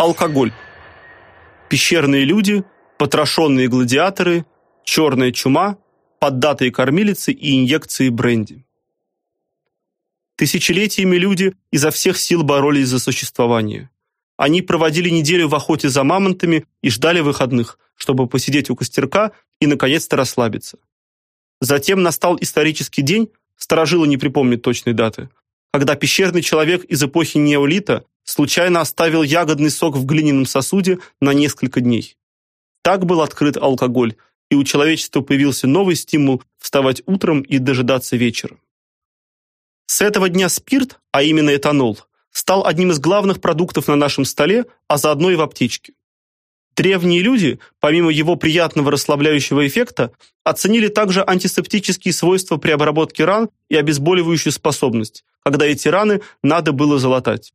Алкоголь. Пещерные люди, потрошенные гладиаторы, черная чума, поддатые кормилицы и инъекции бренди. Тысячелетиями люди изо всех сил боролись за существование. Они проводили неделю в охоте за мамонтами и ждали выходных, чтобы посидеть у костерка и наконец-то расслабиться. Затем настал исторический день, старожилы не припомнят точной даты, когда пещерный человек из эпохи неолита случайно оставил ягодный сок в глиняном сосуде на несколько дней. Так был открыт алкоголь, и у человечества появился новый стимул вставать утром и дожидаться вечера. С этого дня спирт, а именно этанол, стал одним из главных продуктов на нашем столе, а заодно и в аптечке. Древние люди, помимо его приятного расслабляющего эффекта, оценили также антисептические свойства при обработке ран и обезболивающую способность, когда эти раны надо было залатать.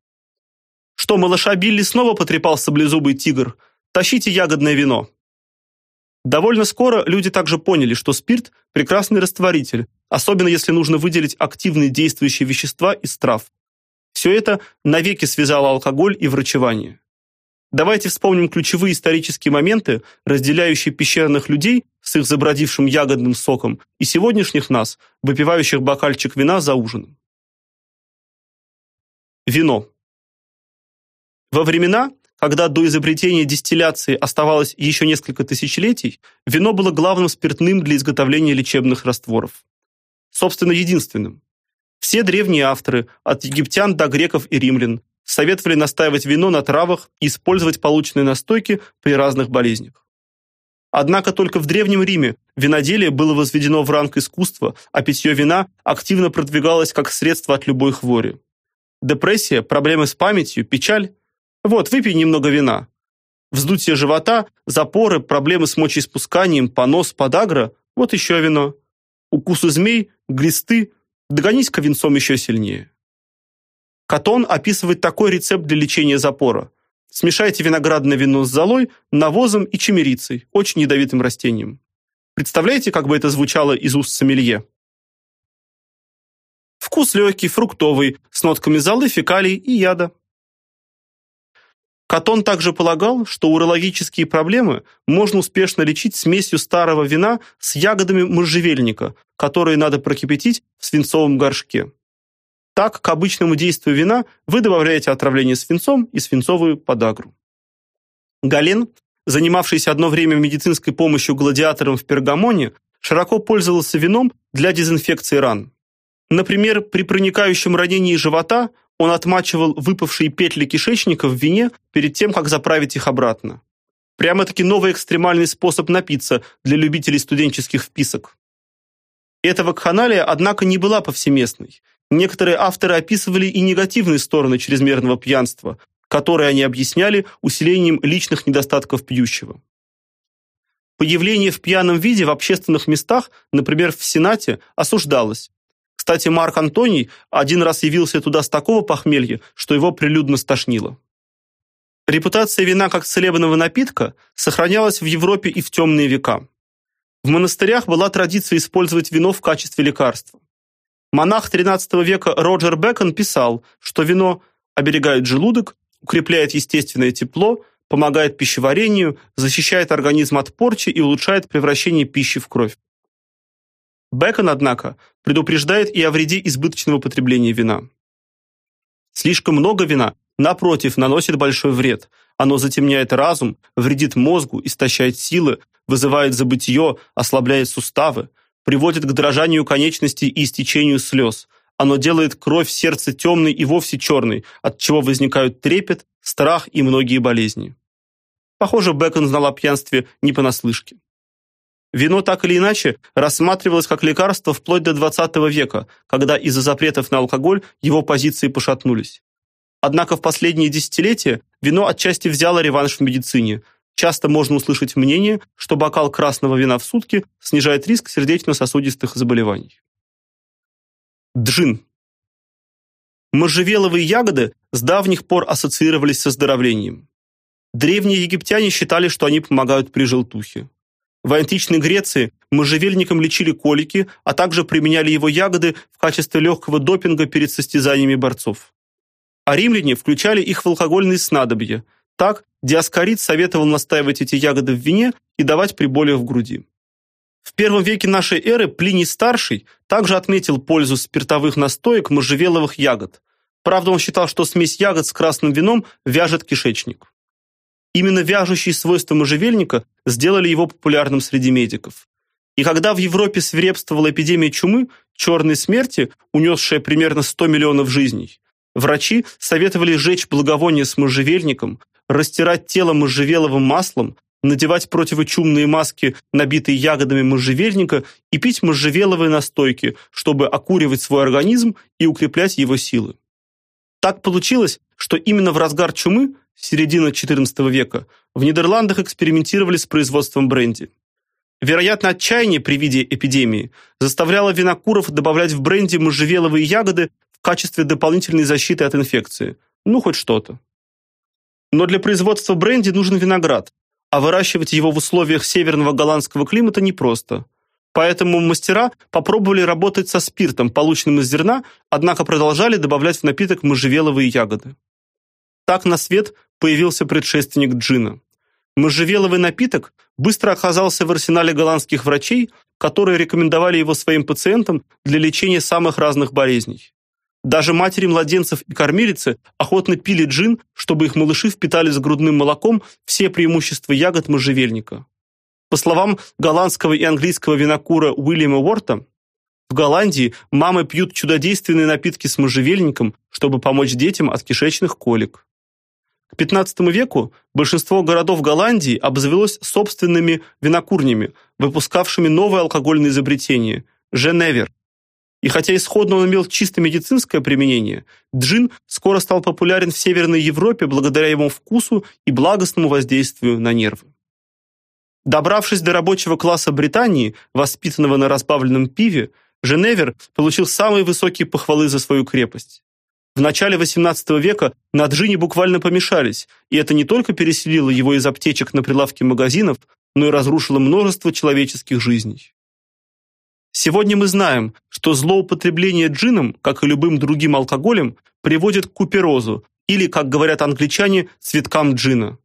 Что, малыша Билли снова потрепал саблезубый тигр? Тащите ягодное вино. Довольно скоро люди также поняли, что спирт прекрасный растворитель, особенно если нужно выделить активные действующие вещества из трав. Все это навеки связало алкоголь и врачевание. Давайте вспомним ключевые исторические моменты, разделяющие пещерных людей с их забродившим ягодным соком и сегодняшних нас, выпивающих бокальчик вина за ужином. Вино. Во времена, когда до изобретения дистилляции оставалось еще несколько тысячелетий, вино было главным спиртным для изготовления лечебных растворов. Собственно, единственным. Все древние авторы, от египтян до греков и римлян, советовали настаивать вино на травах и использовать полученные настойки при разных болезнях. Однако только в Древнем Риме виноделие было возведено в ранг искусства, а питье вина активно продвигалось как средство от любой хвори. Депрессия, проблемы с памятью, печаль. Вот, выпей немного вина. Вздутие живота, запоры, проблемы с мочеиспусканием, понос, подагра – вот еще вино. Укусы змей, глисты – догонись-ка винцом еще сильнее. Катон описывает такой рецепт для лечения запора. Смешайте виноградное вино с золой, навозом и чемерицей, очень ядовитым растением. Представляете, как бы это звучало из уст сомелье? Вкус легкий, фруктовый, с нотками золы, фекалий и яда. Катон также полагал, что урологические проблемы можно успешно лечить смесью старого вина с ягодами можжевельника, которые надо прокипятить в свинцовом горшке. Так, к обычному действию вина вы добавляете отравление свинцом и свинцовую подагру. Гален, занимавшийся одно время медицинской помощью гладиаторам в Пергамоне, широко пользовался вином для дезинфекции ран. Например, при проникающем ранении живота он отмачивал выпавшие петли кишечника в вине перед тем, как заправить их обратно. Прямо-таки новый экстремальный способ напиться для любителей студенческих вписок. Эта вакханалия, однако, не была повсеместной. Некоторые авторы описывали и негативные стороны чрезмерного пьянства, которые они объясняли усилением личных недостатков пьющего. Появление в пьяном виде в общественных местах, например, в Сенате, осуждалось, кстати, Марк Антоний один раз явился туда с такого похмелья, что его прилюдно стошнило. Репутация вина как целебного напитка сохранялась в Европе и в темные века. В монастырях была традиция использовать вино в качестве лекарства. Монах XIII века Роджер Бэкон писал, что вино оберегает желудок, укрепляет естественное тепло, помогает пищеварению, защищает организм от порчи и улучшает превращение пищи в кровь. Бэкон, однако, предупреждает и о вреде избыточного потребления вина. Слишком много вина, напротив, наносит большой вред. Оно затемняет разум, вредит мозгу, истощает силы, вызывает забытье, ослабляет суставы, приводит к дрожанию конечностей и истечению слез. Оно делает кровь в сердце темной и вовсе черной, от чего возникают трепет, страх и многие болезни. Похоже, Бэкон знал о пьянстве не понаслышке. Вино так или иначе рассматривалось как лекарство вплоть до XX века, когда из-за запретов на алкоголь его позиции пошатнулись. Однако в последние десятилетия вино отчасти взяло реванш в медицине. Часто можно услышать мнение, что бокал красного вина в сутки снижает риск сердечно-сосудистых заболеваний. Джин. Можжевеловые ягоды с давних пор ассоциировались со здоровлением. Древние египтяне считали, что они помогают при желтухе. В античной Греции можжевельником лечили колики, а также применяли его ягоды в качестве легкого допинга перед состязаниями борцов. А римляне включали их в алкогольные снадобья, Так, Диаскорид советовал настаивать эти ягоды в вине и давать при болях в груди. В первом веке нашей эры Плиний Старший также отметил пользу спиртовых настоек можжевеловых ягод. Правда, он считал, что смесь ягод с красным вином вяжет кишечник. Именно вяжущие свойства можжевельника сделали его популярным среди медиков. И когда в Европе свирепствовала эпидемия чумы, черной смерти, унесшая примерно 100 миллионов жизней, врачи советовали сжечь благовония с можжевельником, растирать тело можжевеловым маслом, надевать противочумные маски, набитые ягодами можжевельника, и пить можжевеловые настойки, чтобы окуривать свой организм и укреплять его силы. Так получилось, что именно в разгар чумы, середина XIV века, в Нидерландах экспериментировали с производством бренди. Вероятно, отчаяние при виде эпидемии заставляло винокуров добавлять в бренди можжевеловые ягоды в качестве дополнительной защиты от инфекции. Ну, хоть что-то. Но для производства бренди нужен виноград, а выращивать его в условиях северного голландского климата непросто. Поэтому мастера попробовали работать со спиртом, полученным из зерна, однако продолжали добавлять в напиток можжевеловые ягоды. Так на свет появился предшественник джина. Можжевеловый напиток быстро оказался в арсенале голландских врачей, которые рекомендовали его своим пациентам для лечения самых разных болезней. Даже матери младенцев и кормилицы охотно пили джин, чтобы их малыши впитали с грудным молоком все преимущества ягод можжевельника. По словам голландского и английского винокура Уильяма Уорта, в Голландии мамы пьют чудодейственные напитки с можжевельником, чтобы помочь детям от кишечных колик. К XV веку большинство городов Голландии обзавелось собственными винокурнями, выпускавшими новое алкогольное изобретение – Женевер. И хотя исходно он имел чисто медицинское применение, джин скоро стал популярен в Северной Европе благодаря его вкусу и благостному воздействию на нервы. Добравшись до рабочего класса Британии, воспитанного на разбавленном пиве, Женевер получил самые высокие похвалы за свою крепость. В начале XVIII века на джине буквально помешались, и это не только переселило его из аптечек на прилавки магазинов, но и разрушило множество человеческих жизней. Сегодня мы знаем, что злоупотребление джином, как и любым другим алкоголем, приводит к куперозу или, как говорят англичане, цветкам джина.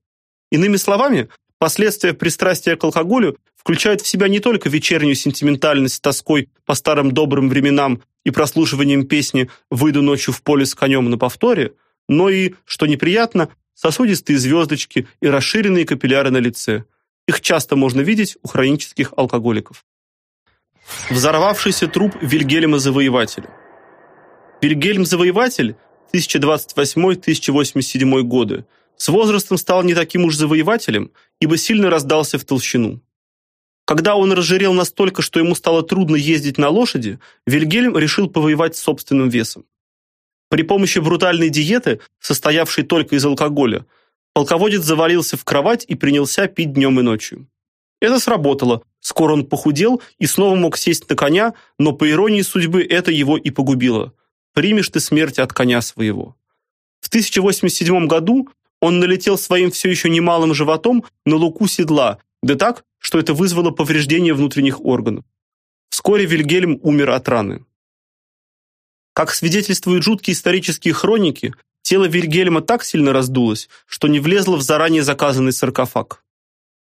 Иными словами, Последствия пристрастия к алкоголю включают в себя не только вечернюю сентиментальность с тоской по старым добрым временам и прослушиванием песни «Выйду ночью в поле с конем на повторе», но и, что неприятно, сосудистые звездочки и расширенные капилляры на лице. Их часто можно видеть у хронических алкоголиков. Взорвавшийся труп Вильгельма Завоевателя. Вильгельм Завоеватель 1028-1087 годы с возрастом стал не таким уж завоевателем, ибо сильно раздался в толщину. Когда он разжирел настолько, что ему стало трудно ездить на лошади, Вильгельм решил повоевать с собственным весом. При помощи брутальной диеты, состоявшей только из алкоголя, полководец завалился в кровать и принялся пить днем и ночью. Это сработало. Скоро он похудел и снова мог сесть на коня, но по иронии судьбы это его и погубило. Примешь ты смерть от коня своего. В 1087 году он налетел своим все еще немалым животом на луку седла, да так, что это вызвало повреждение внутренних органов. Вскоре Вильгельм умер от раны. Как свидетельствуют жуткие исторические хроники, тело Вильгельма так сильно раздулось, что не влезло в заранее заказанный саркофаг.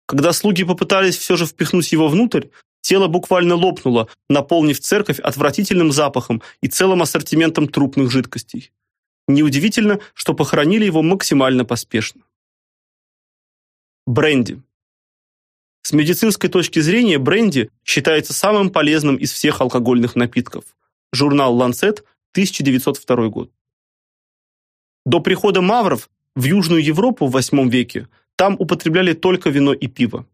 Когда слуги попытались все же впихнуть его внутрь, тело буквально лопнуло, наполнив церковь отвратительным запахом и целым ассортиментом трупных жидкостей. Неудивительно, что похоронили его максимально поспешно. Бренди. С медицинской точки зрения бренди считается самым полезным из всех алкогольных напитков. Журнал Lancet, 1902 год. До прихода мавров в Южную Европу в VIII веке там употребляли только вино и пиво.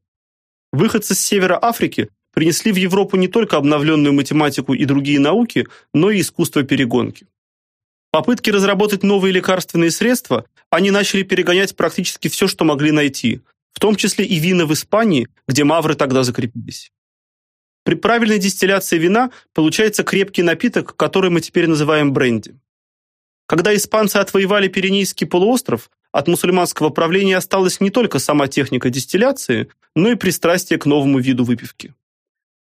Выходцы с севера Африки принесли в Европу не только обновленную математику и другие науки, но и искусство перегонки. Попытки разработать новые лекарственные средства они начали перегонять практически все, что могли найти, в том числе и вина в Испании, где мавры тогда закрепились. При правильной дистилляции вина получается крепкий напиток, который мы теперь называем бренди. Когда испанцы отвоевали Пиренейский полуостров, от мусульманского правления осталась не только сама техника дистилляции, но и пристрастие к новому виду выпивки.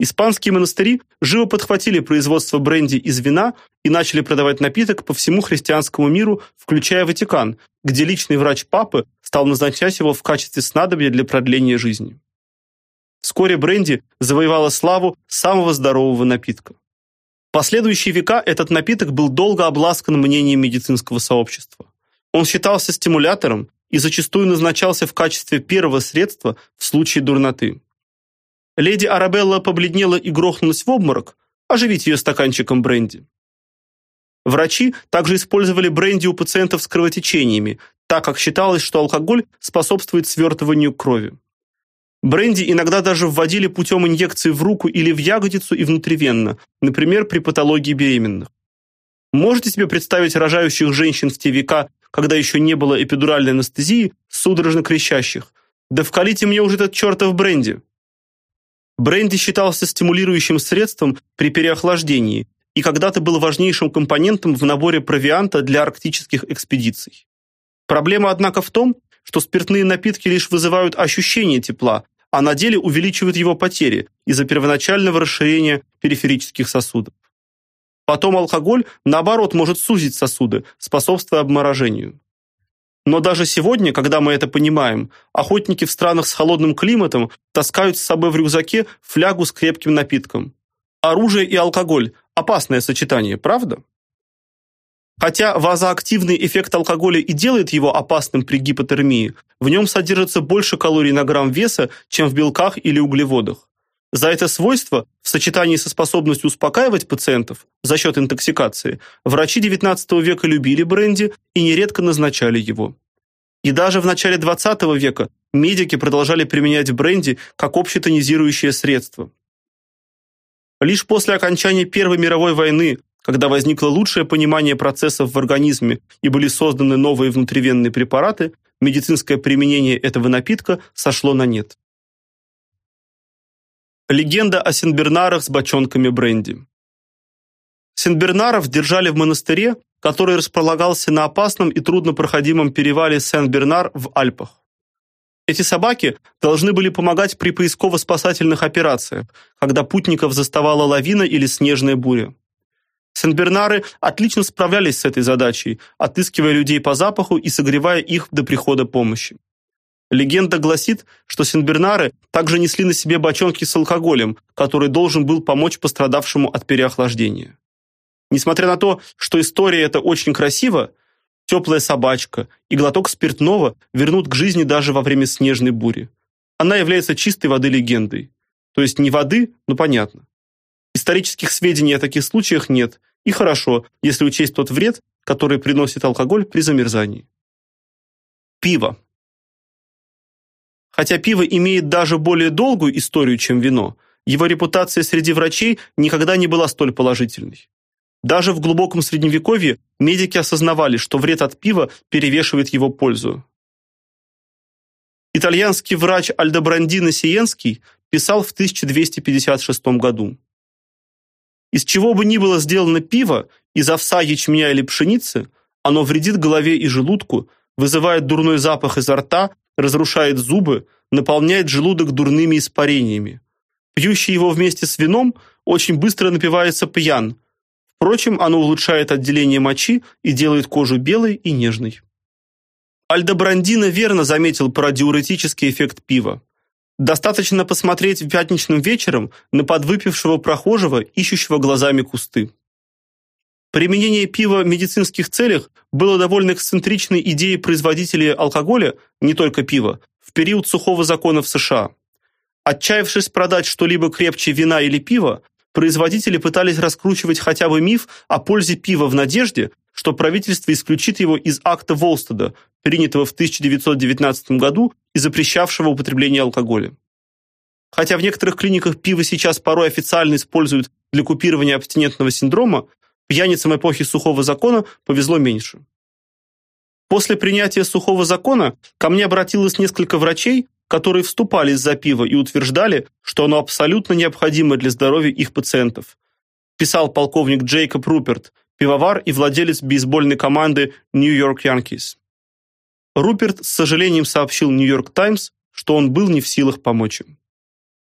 Испанские монастыри живо подхватили производство бренди из вина и начали продавать напиток по всему христианскому миру, включая Ватикан, где личный врач папы стал назначать его в качестве снадобья для продления жизни. Вскоре бренди завоевала славу самого здорового напитка. В последующие века этот напиток был долго обласкан мнением медицинского сообщества. Он считался стимулятором и зачастую назначался в качестве первого средства в случае дурноты. Леди Арабелла побледнела и грохнулась в обморок. Оживить ее стаканчиком бренди. Врачи также использовали бренди у пациентов с кровотечениями, так как считалось, что алкоголь способствует свертыванию крови. Бренди иногда даже вводили путем инъекции в руку или в ягодицу и внутривенно, например, при патологии беременных. Можете себе представить рожающих женщин в те века, когда еще не было эпидуральной анестезии, судорожно кричащих: "Да вкалите мне уже этот чертов бренди!" Бренди считался стимулирующим средством при переохлаждении и когда-то был важнейшим компонентом в наборе провианта для арктических экспедиций. Проблема, однако, в том, что спиртные напитки лишь вызывают ощущение тепла, а на деле увеличивают его потери из-за первоначального расширения периферических сосудов. Потом алкоголь, наоборот, может сузить сосуды, способствуя обморожению. Но даже сегодня, когда мы это понимаем, охотники в странах с холодным климатом таскают с собой в рюкзаке флягу с крепким напитком. Оружие и алкоголь опасное сочетание, правда? Хотя вазоактивный эффект алкоголя и делает его опасным при гипотермии, в нем содержится больше калорий на грамм веса, чем в белках или углеводах. За это свойство, в сочетании со способностью успокаивать пациентов за счет интоксикации, врачи XIX века любили бренди и нередко назначали его. И даже в начале XX века медики продолжали применять бренди как общетонизирующее средство. Лишь после окончания Первой мировой войны, когда возникло лучшее понимание процессов в организме и были созданы новые внутривенные препараты, медицинское применение этого напитка сошло на нет. Легенда о Сенбернарах с бочонками бренди. Сенбернаров держали в монастыре, который располагался на опасном и труднопроходимом перевале Сен-Бернар в Альпах. Эти собаки должны были помогать при поисково-спасательных операциях, когда путников заставала лавина или снежная буря. Сенбернары отлично справлялись с этой задачей, отыскивая людей по запаху и согревая их до прихода помощи. Легенда гласит, что сенбернары также несли на себе бочонки с алкоголем, который должен был помочь пострадавшему от переохлаждения. Несмотря на то, что история эта очень красива, теплая собачка и глоток спиртного вернут к жизни даже во время снежной бури. Она является чистой воды легендой. То есть не воды, но понятно. Исторических сведений о таких случаях нет, и хорошо, если учесть тот вред, который приносит алкоголь при замерзании. Пиво. Хотя пиво имеет даже более долгую историю, чем вино, его репутация среди врачей никогда не была столь положительной. Даже в глубоком средневековье медики осознавали, что вред от пива перевешивает его пользу. Итальянский врач Альдобрандино Сиенский писал в 1256 году: Из чего бы ни было сделано пиво, из овса, ячменя или пшеницы, оно вредит голове и желудку, вызывает дурной запах изо рта разрушает зубы, наполняет желудок дурными испарениями. Пьющий его вместе с вином очень быстро напивается пьян. Впрочем, оно улучшает отделение мочи и делает кожу белой и нежной. Альдобрандино верно заметил про диуретический эффект пива. Достаточно посмотреть пятничным вечером на подвыпившего прохожего, ищущего глазами кусты. Применение пива в медицинских целях было довольно эксцентричной идеей производителей алкоголя, не только пива, в период сухого закона в США. Отчаявшись продать что-либо крепче вина или пива, производители пытались раскручивать хотя бы миф о пользе пива в надежде, что правительство исключит его из акта Волстеда, принятого в 1919 году и запрещавшего употребление алкоголя. Хотя в некоторых клиниках пиво сейчас порой официально используют для купирования абстинентного синдрома, Пьяницам эпохи сухого закона повезло меньше. После принятия сухого закона ко мне обратилось несколько врачей, которые вступались за пиво и утверждали, что оно абсолютно необходимо для здоровья их пациентов. Писал полковник Джейкоб Руперт, пивовар и владелец бейсбольной команды York Yankees. Руперт с сожалением сообщил New York Times, что он был не в силах помочь им.